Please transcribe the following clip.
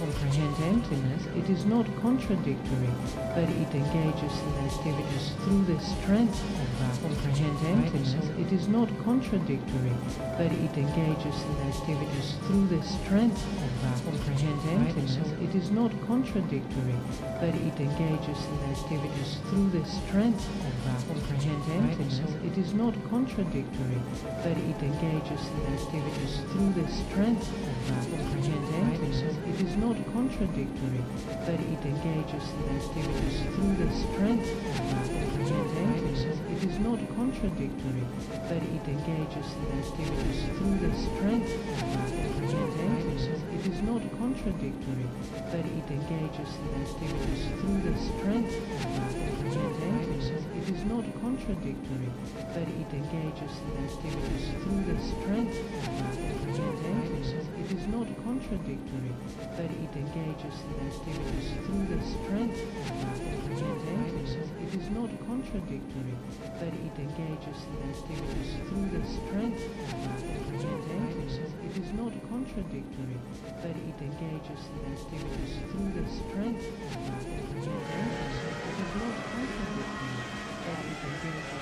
comprehend emptiness, it is not contradictory, but it engages in activities through the strength of that. Comprehend emptiness, it is not contradictory, but it engages in activities through the strength of that. Comprehend emptiness, it is not contradictory, but it engages in activities through the strength of that. Comprehend emptiness, it is not contradictory, but it engages in activities through the strength of that. Comprehend emptiness, it is not contradictory, but it engages the activities through the strength of that. Comprehend it is not contradictory, but it engages the activities through the strength of that. Comprehend it is not contradictory, but it engages in activities through the strength contradictory, but it engages in activities through the strength of it is not contradictory, but it engages in activities through the strength of it is not contradictory, but it engages in activities through the strength of it is not contradictory, but it engages activities through the strength it is not contradictory, but it